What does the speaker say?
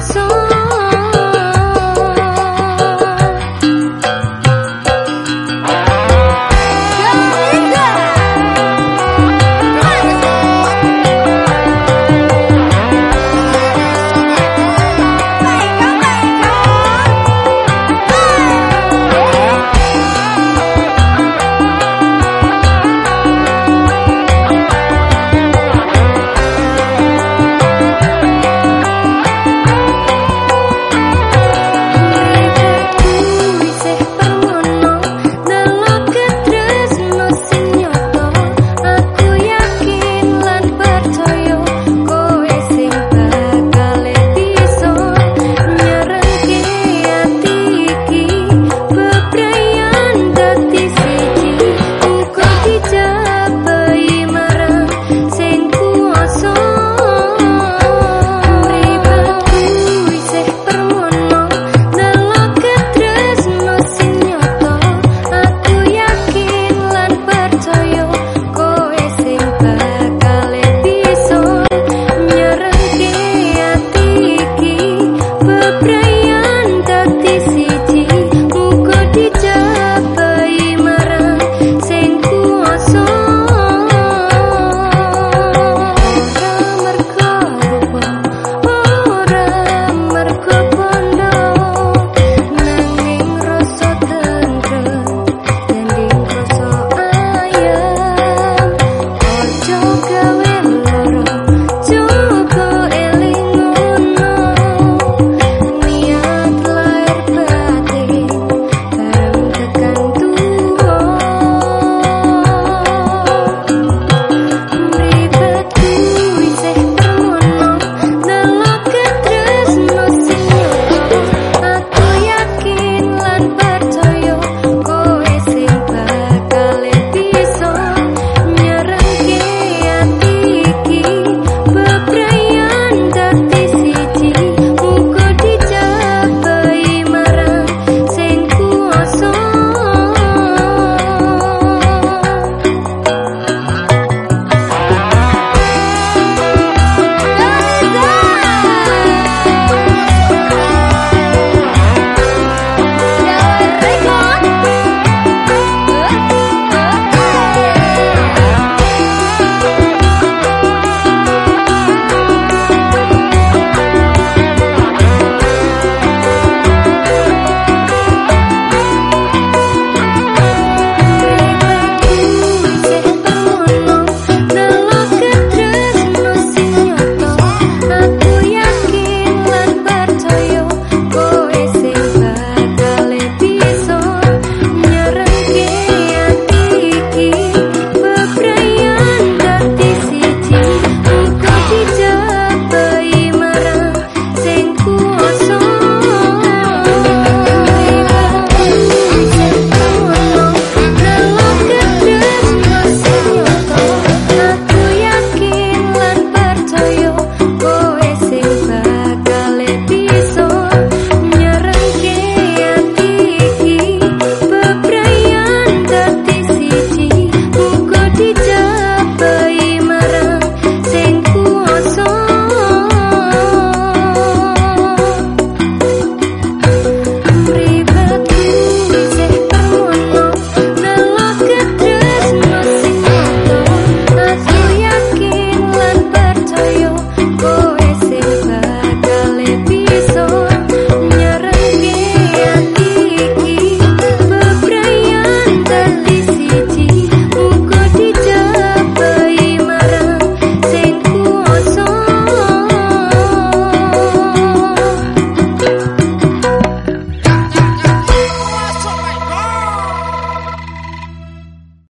so